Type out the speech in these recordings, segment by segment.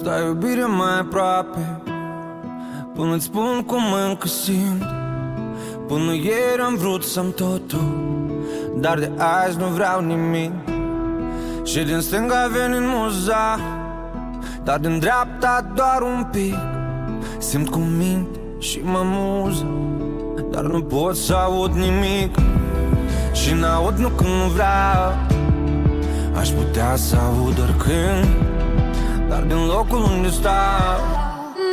Sta iubire mai aproape. Până îți spun cum încă simt. Până ieri am vrut să-mi totul Dar de azi nu vreau nimic. Și din stânga venind muza Dar din dreapta doar un pic. Simt cum mint și mă muză Dar nu pot să aud nimic. Și n-aud nu când nu vreau Aș putea să aud oricând Dar din locul unde stau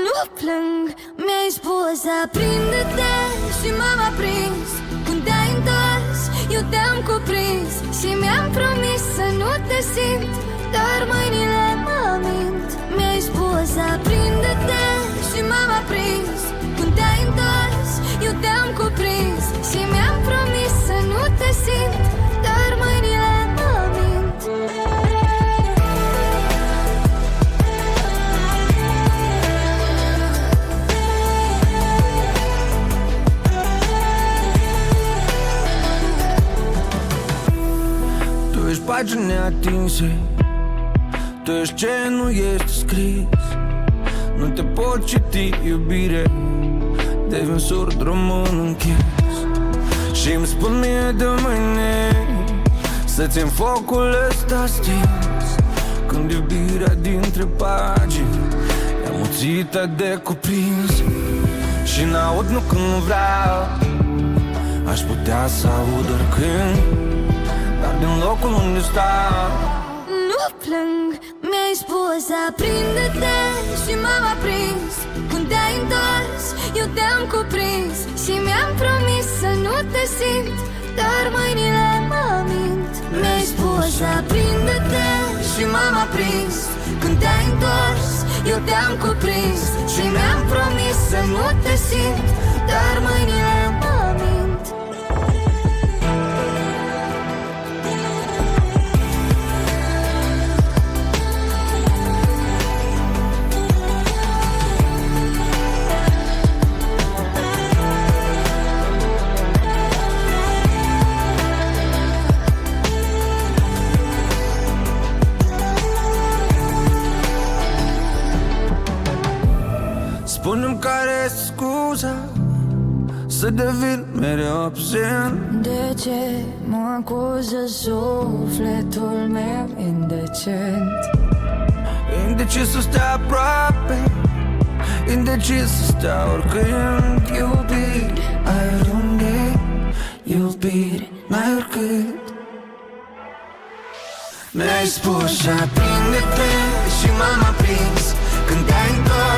Nu plâng, mi-ai spus aprinde-te Și m-am aprins. Când te-ai întors, eu te-am cuprins Și mi-am promis să nu te simt. Dar mâinile mă mint. Mi-ai spus aprinde-te Și m-am aprins. Când te-ai întors, eu te-am cuprins Și mi-am promis să nu te simt pagini neatinse Tu ești ce nu este scris. Nu te pot citi, iubire. Devin surd român închis. Și îmi spun mie de mâine Să țin focul ăsta stins. Când iubirea dintre pagini E amuțită de cuprins. Și n-aud nu când nu vreau Aș putea să aud oricând. Dar din locul unde stau Nu plâng, mi-ai spus aprinde-te Și m-am aprins. Când te-ai întors, eu te-am cuprins Și mi-am promis să nu te simt Dar mâinile mă mint. Mi-ai spus aprinde-te Și m-am aprins. Când te-ai întors, eu te-am cuprins Și mi-am promis să nu te simt Dar mâinile mă Să devin mereu absent. De ce mă acuză sufletul meu indecent? Indecis să stea aproape Indecis să stea oricând. Iubire, ai oriunde Iubire, n-ai oricât Mi-ai spus și aprinde-te Și m-am aprins. Când te-ai întors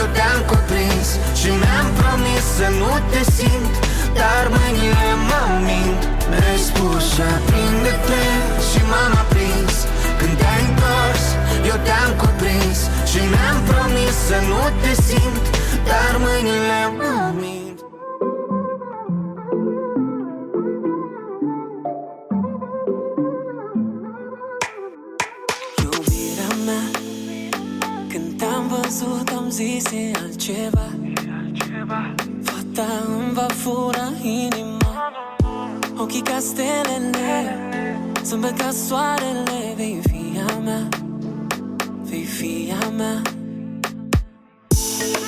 Eu te-am cuprins Și mi-am promis să nu te simt Dar mâinile mă mint. Mi-ai spus și aprinde-te Și m-am aprins. Când te-ai întors Eu te-am cuprins Și mi-am promis să nu te simt Dar mâinile mă mint. Iubirea mea Când te-am văzut am zis e altceva. Fata îmi va fura inima. Ochii ca stelele. Zâmbet ca soarele Vei fi a mea. Vei fi a mea.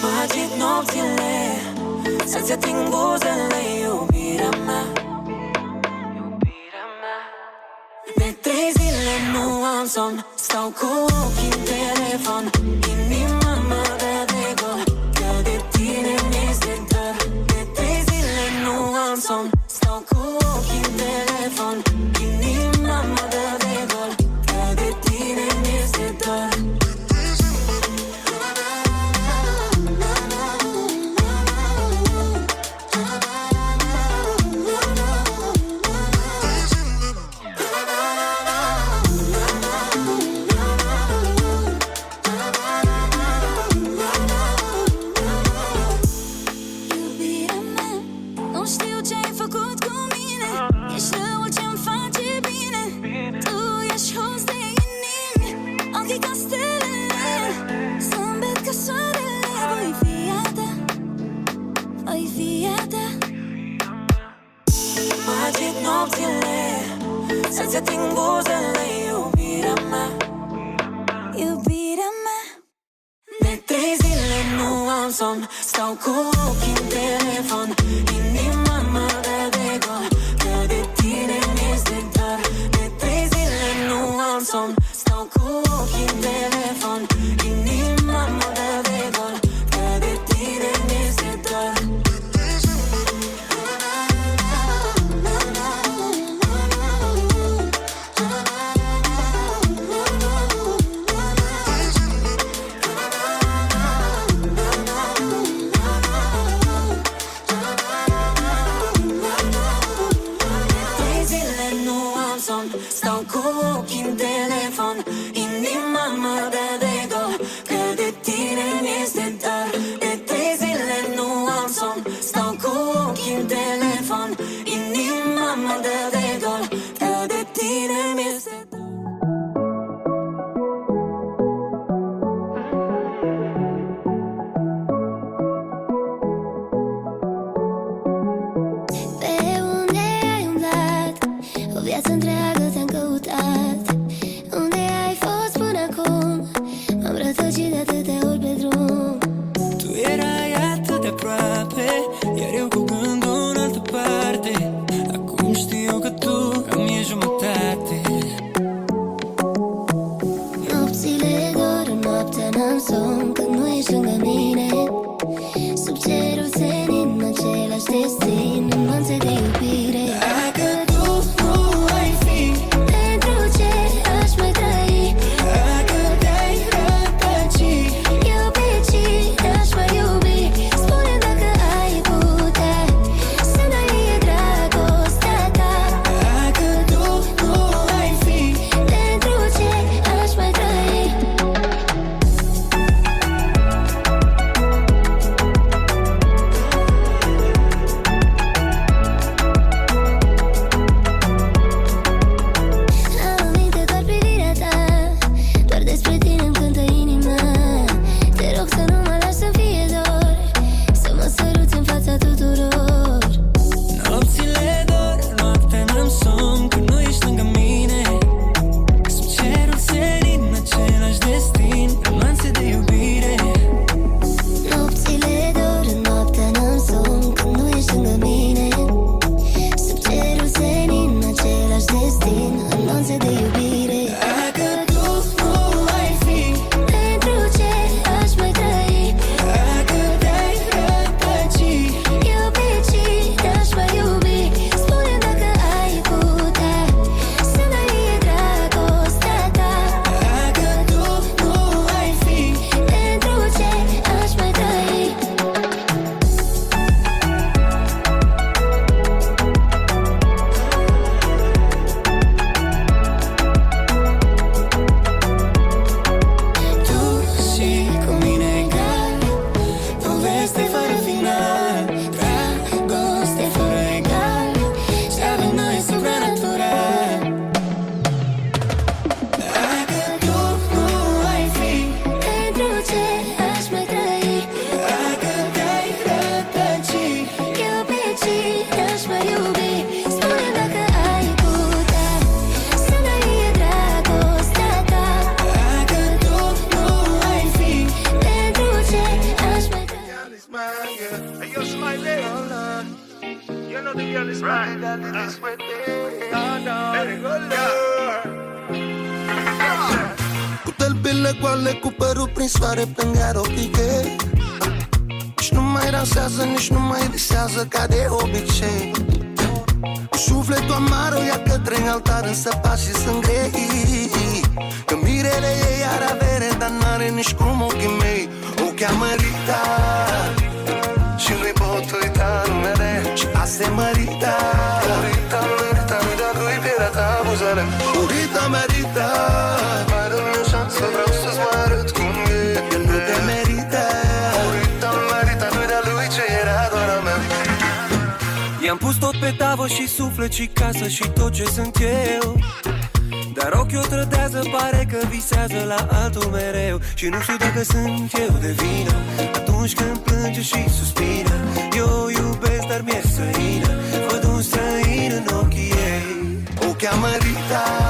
Mă agit nopțile Să-ți ating buzele Iubirea mea. Iubirea mea. De trei zile nu am somn Stau cu ochii în telefon Inima să-ți Navă și suflet și casă și tot ce sunt eu. Dar ochii o trădează, pare că visează la altul mereu. Și nu știu dacă sunt eu de vină Atunci când plânge și suspină. Eu iubesc, dar mi-e străină Văd un străin în ochii ei. O cheamă Rita.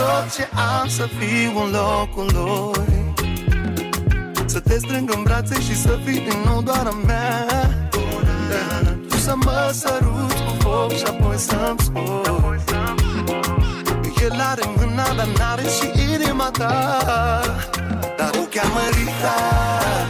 tot ce am să fiu în locul lui. Să te strâng în brațe și să fii din nou doar a mea. Tu să mă săruți cu foc și apoi să-mi spui El are mâna, dar n-are și inima ta. Dar o cheamă Rita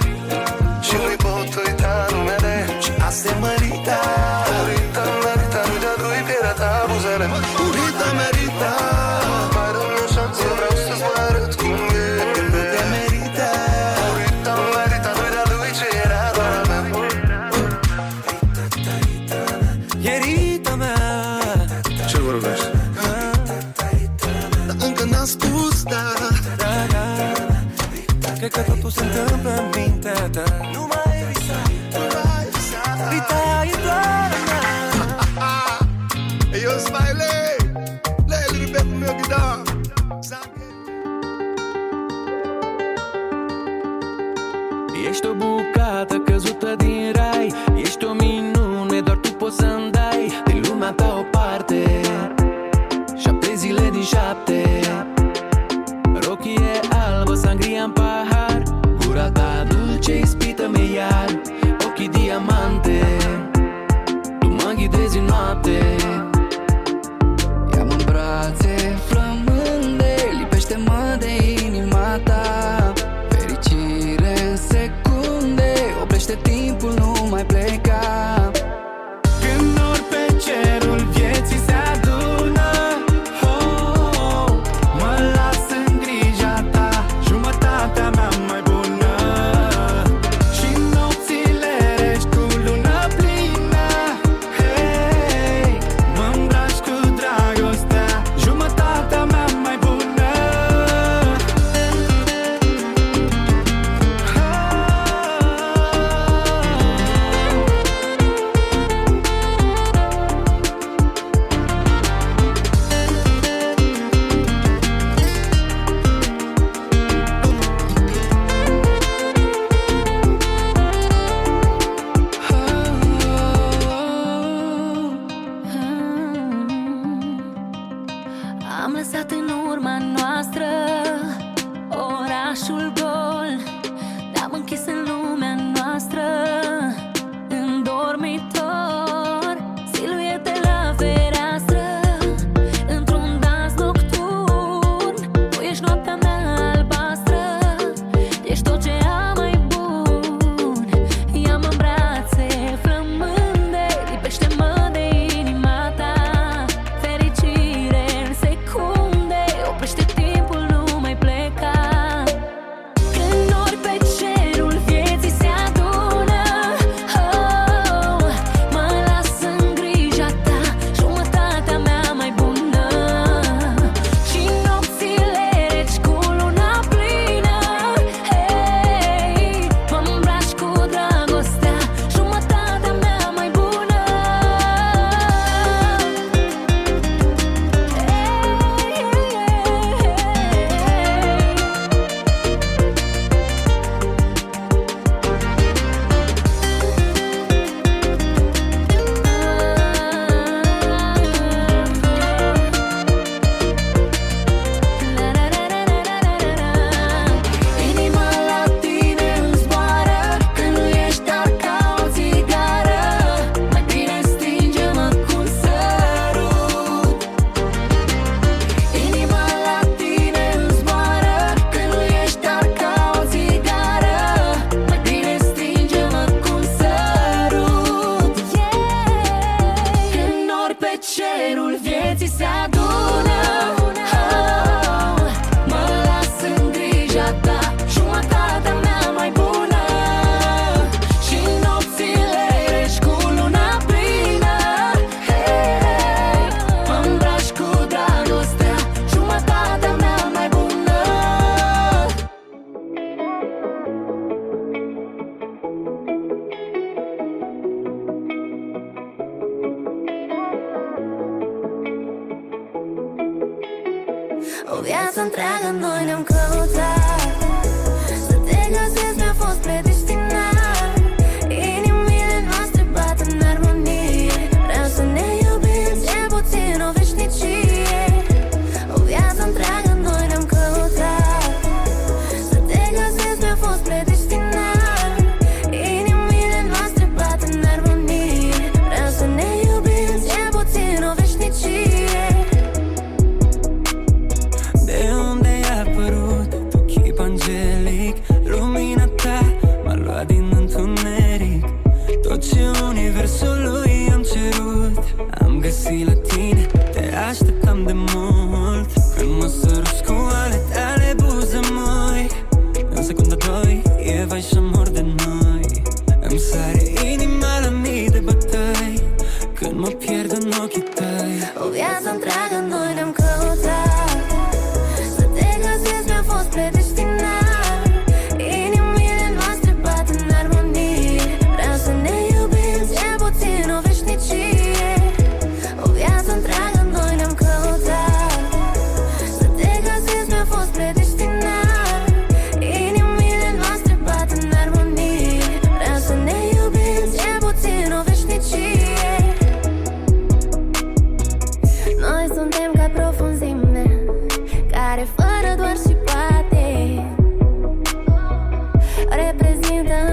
representa.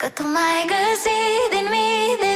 Iubește-mă cum n-ai iubit niciodată Și iartă-mă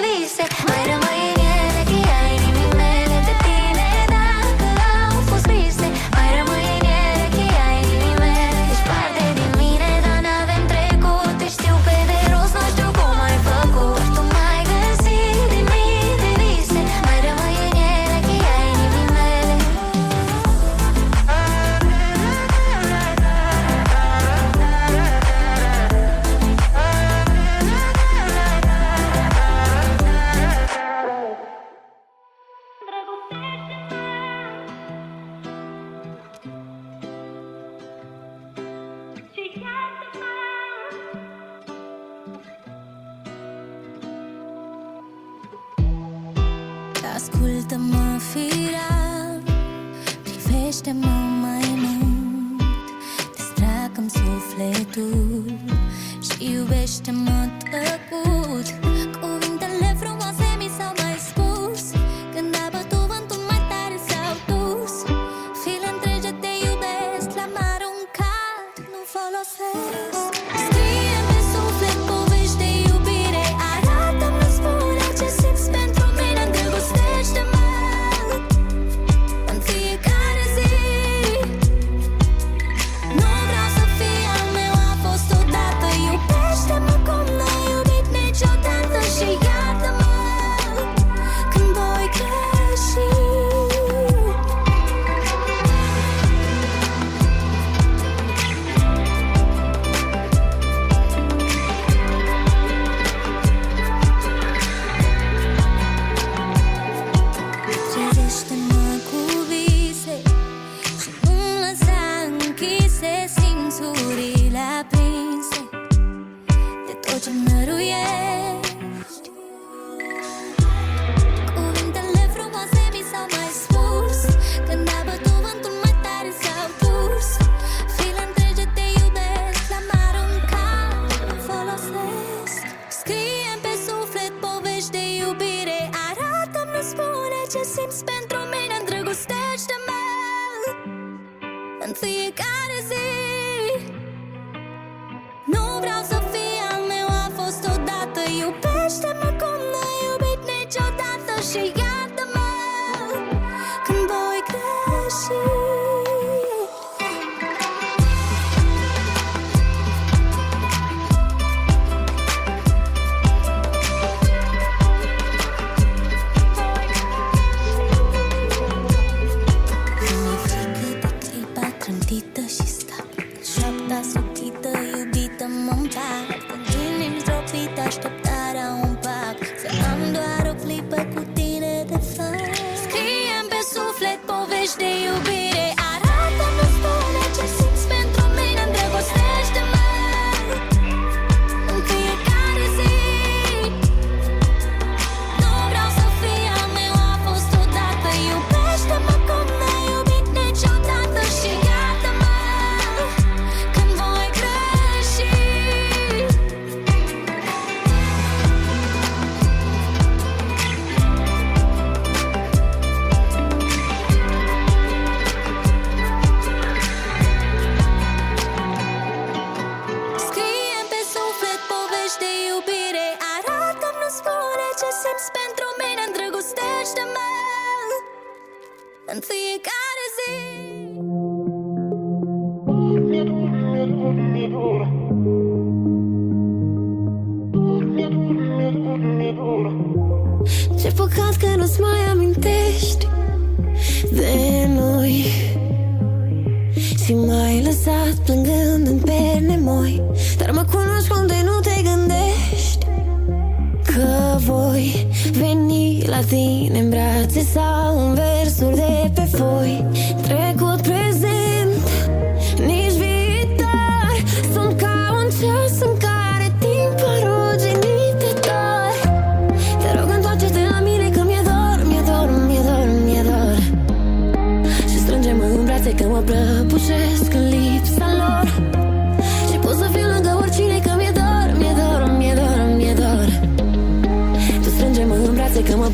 care ne adunau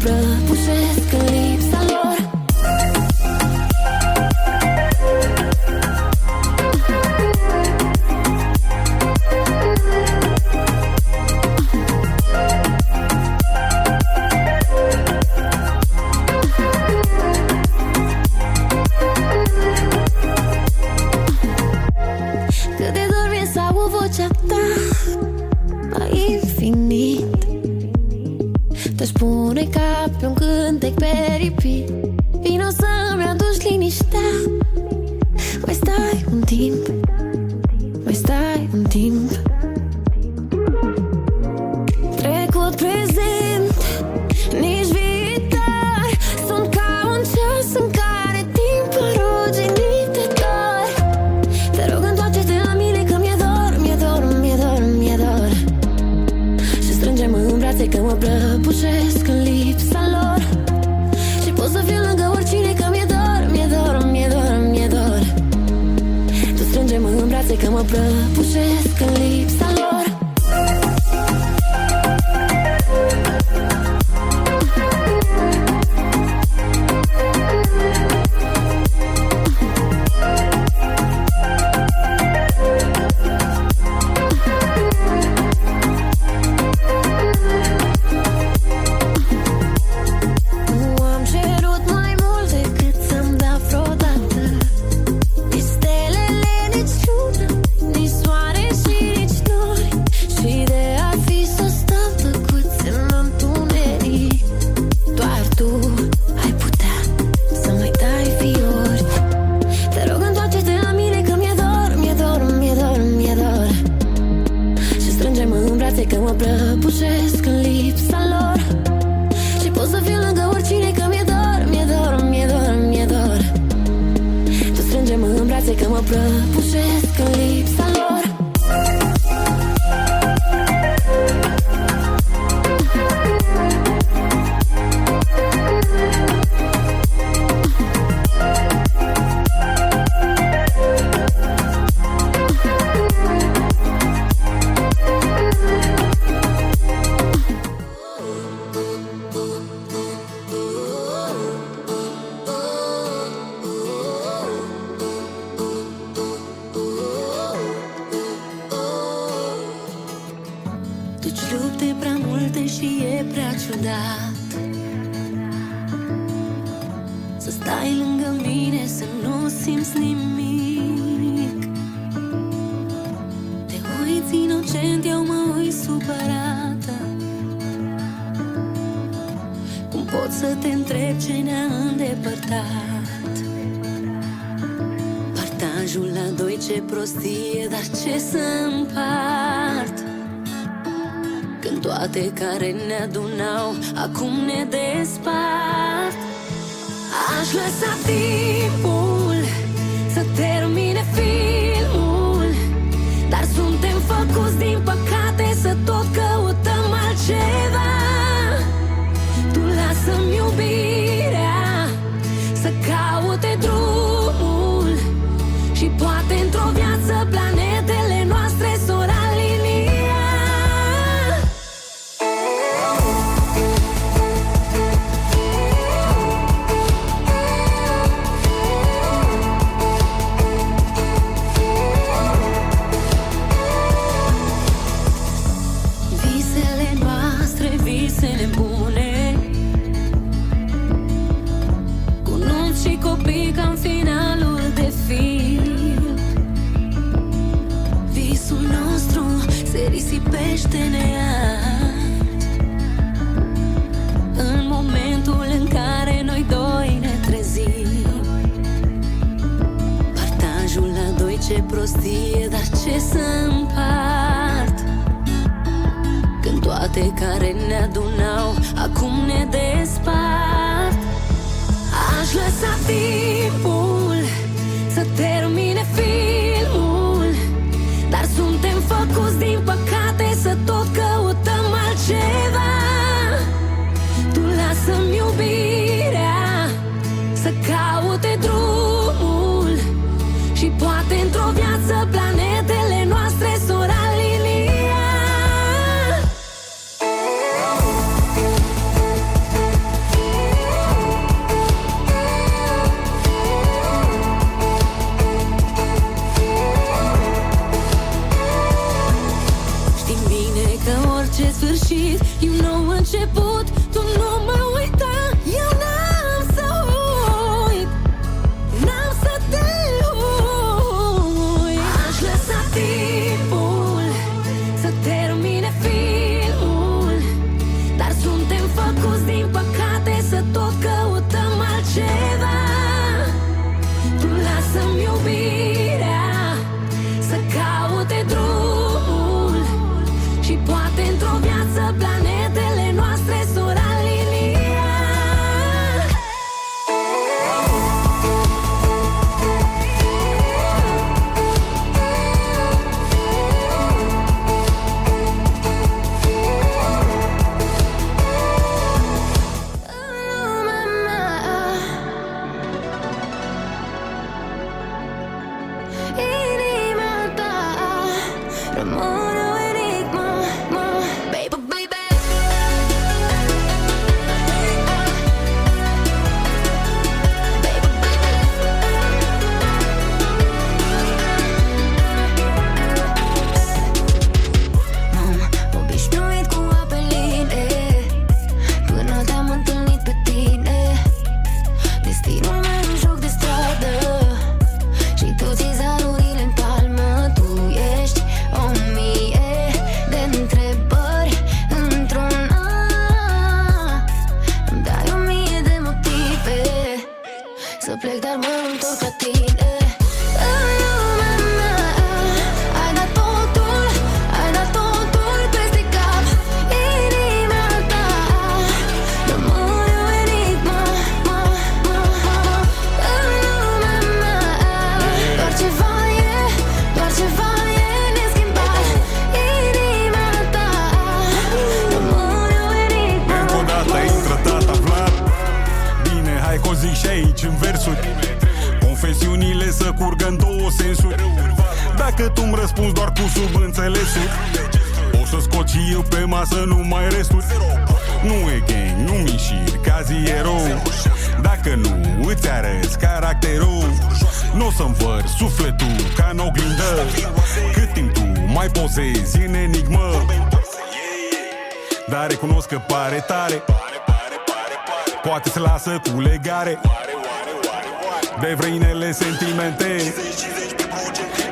Acum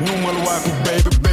Nu mă lua cu baby,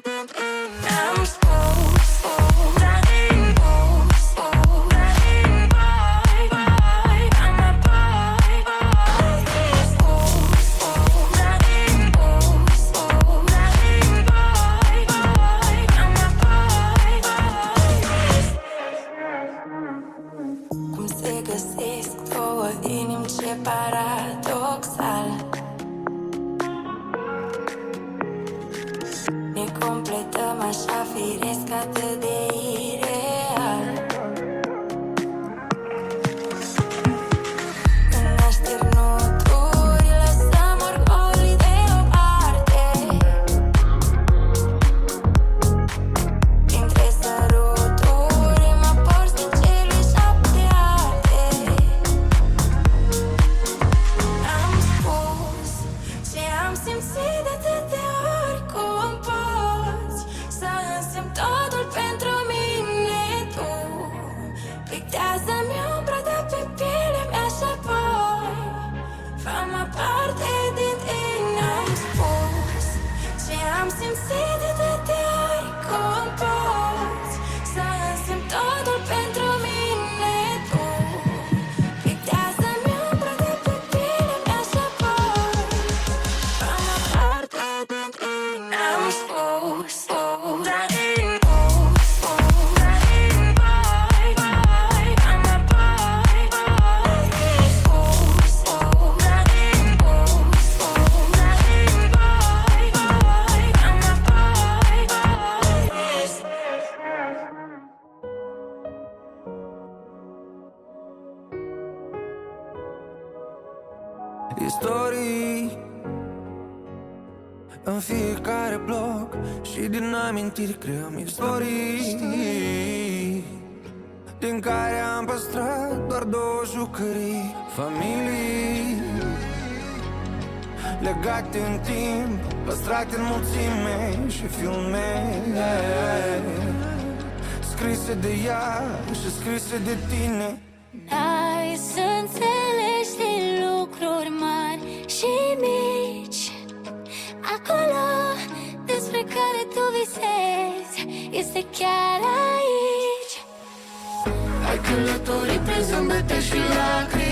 dun, dun, dun. doar două jucării Familii. Legate în timp, păstrate în mulțime și filme. Scrise de ea și scrise de tine. Ai să înțelegi din lucruri mari și mici. Acolo despre care tu visezi este chiar aici. Călătorii prin zâmbete și lacrimi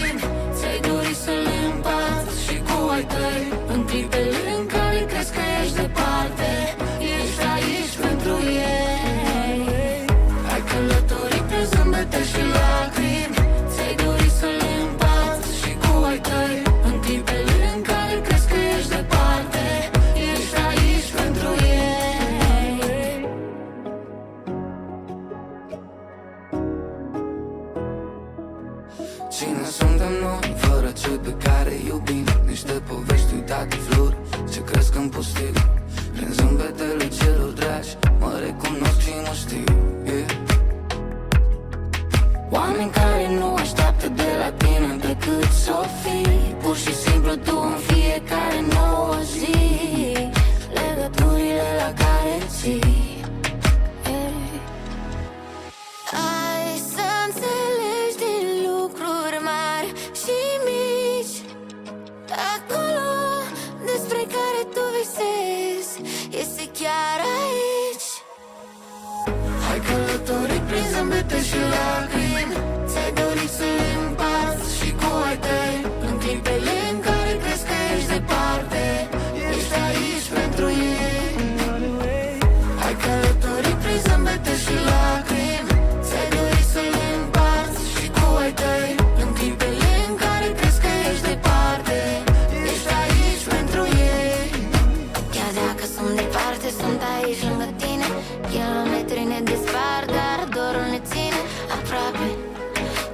sunt aici lângă tine. Kilometri ne dispar, dar dorul ne ține aproape.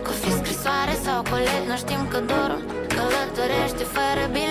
Cu fi scrisoare sau colet, nu știm că dorul Călătorește fără bilet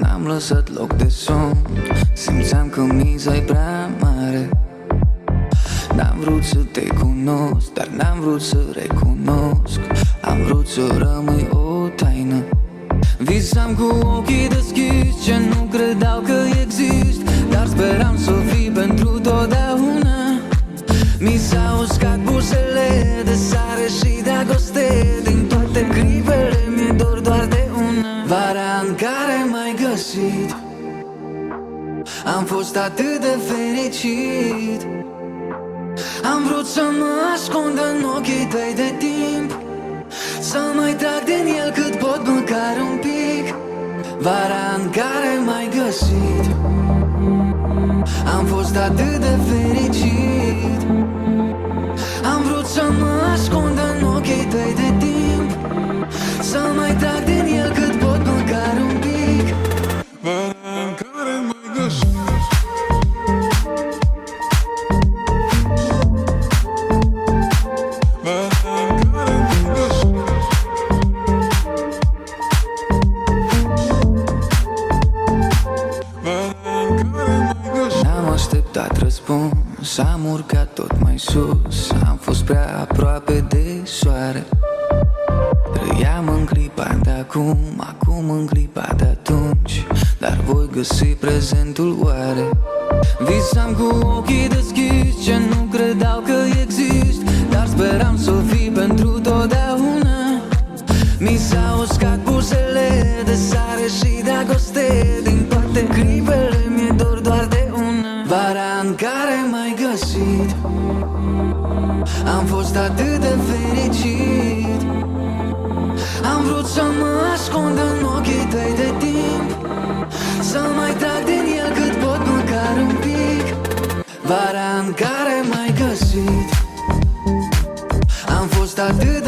n-am lăsat loc de somn. Simțeam că miza e prea mare. N-am vrut să te cunosc, dar n-am vrut să recunosc. Am vrut să rămâi o taină. Visam cu ochii deschiși ce nu credeau că exist Dar speram să fii pentru totdeauna. Mi s-au uscat buzele de sare și dragoste Din Am fost atât de fericit. Am vrut să mă ascund în ochii tăi de timp. Să mai trag din el cât pot măcar un pic. Vara în care m-ai găsit. Am fost atât de fericit. Am vrut să mă ascund în ochii tăi de timp. Să mai trag din el cât răspuns Am urcat tot mai sus Am fost prea aproape de soare. Trăiam în clipa de acum Acum în clipa de atunci Dar voi găsi prezentul oare? Visam cu ochii deschiși Ce nu credeau că exist Dar speram să-l fi pentru totdeauna. Mi s-au uscat buzele de sare și de agoste Din toate clipele mi-e dor doar de una. Vara în care Am fost atât de fericit. Am vrut să mă ascund în ochii tăi de timp. Să mai trag din el cât pot măcar un pic. Vara în care m-ai găsit. Am fost atât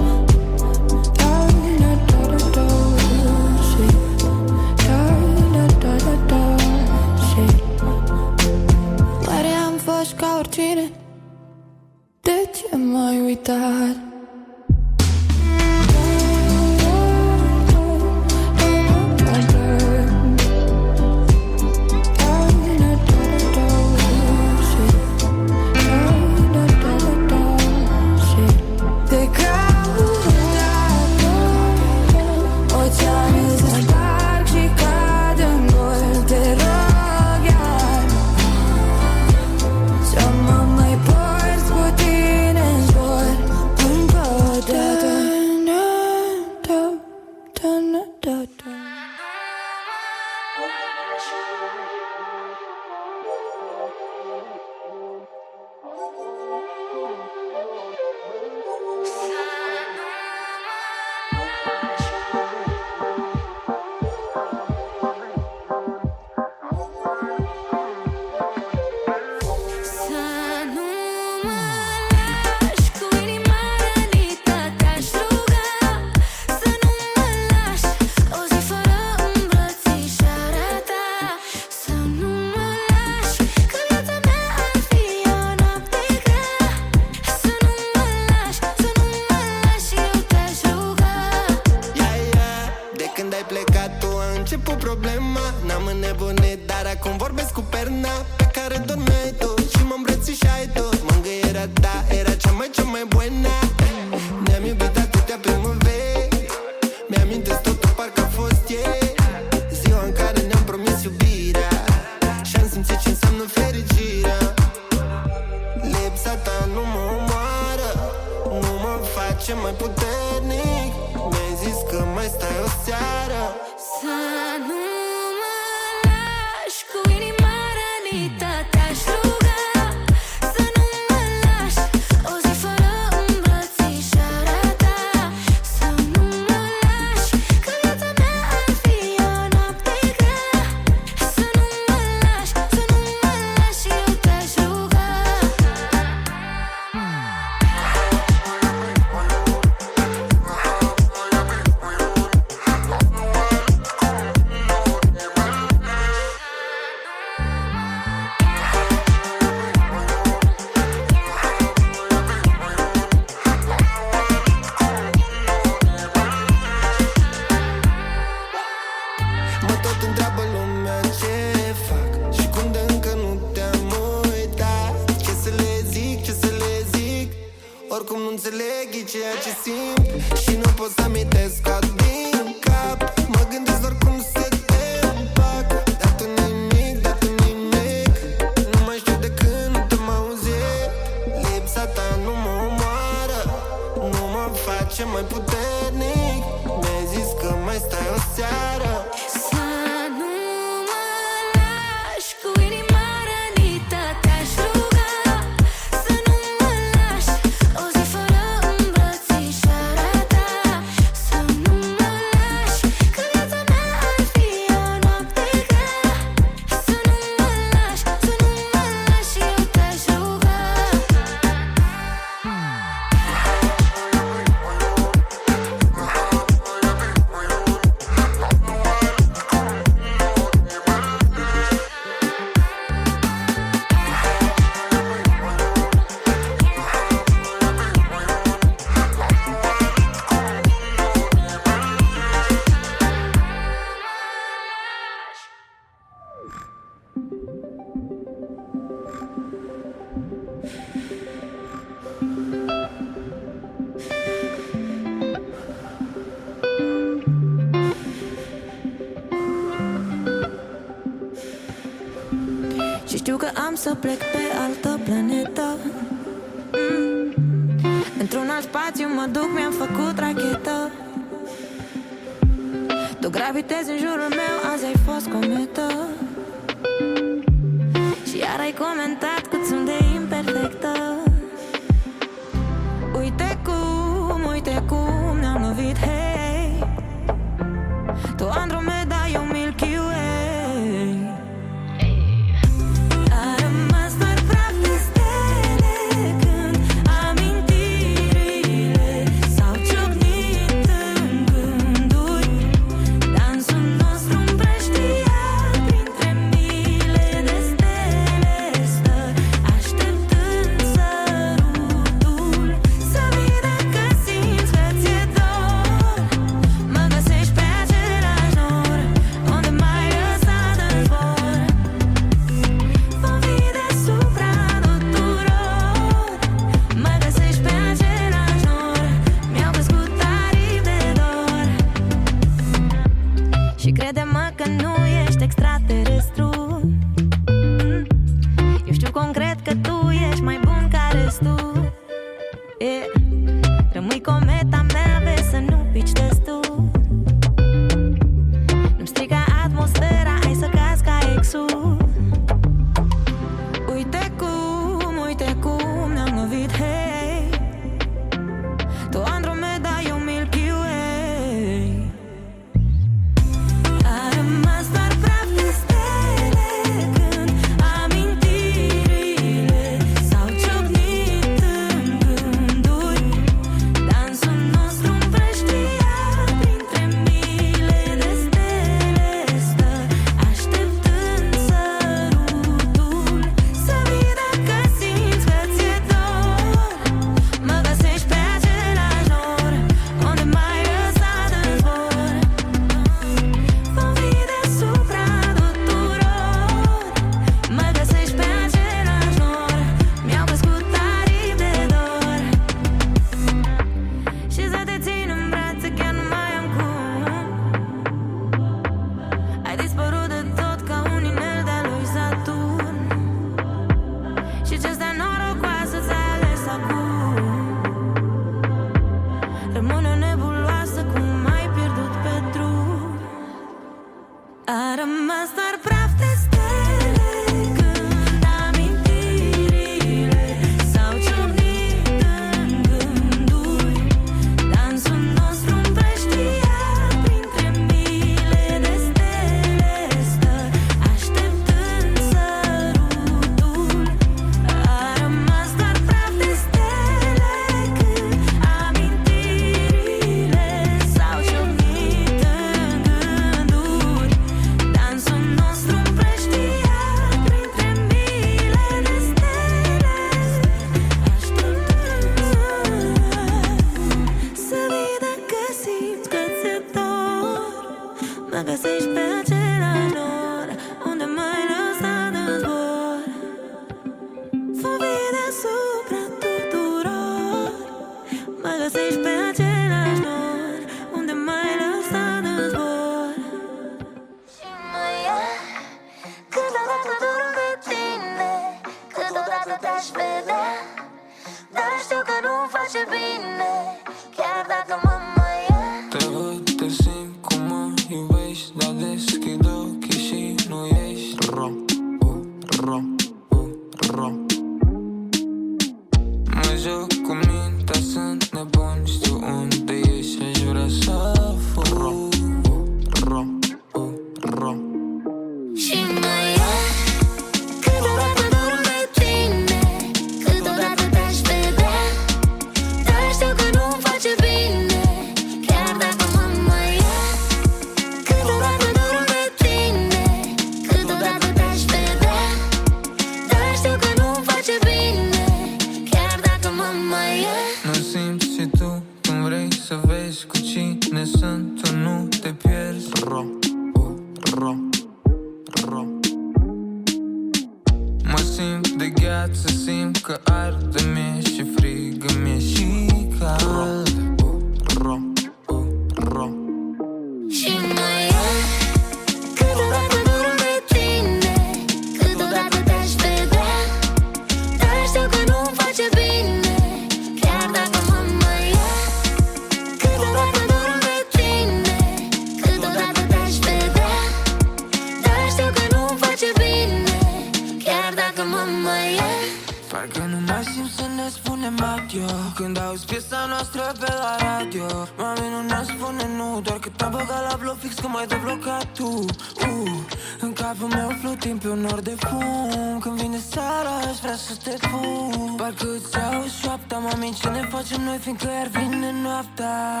Câți au șoapta, mami, ce ne facem noi Fiindcă iar vine noaptea?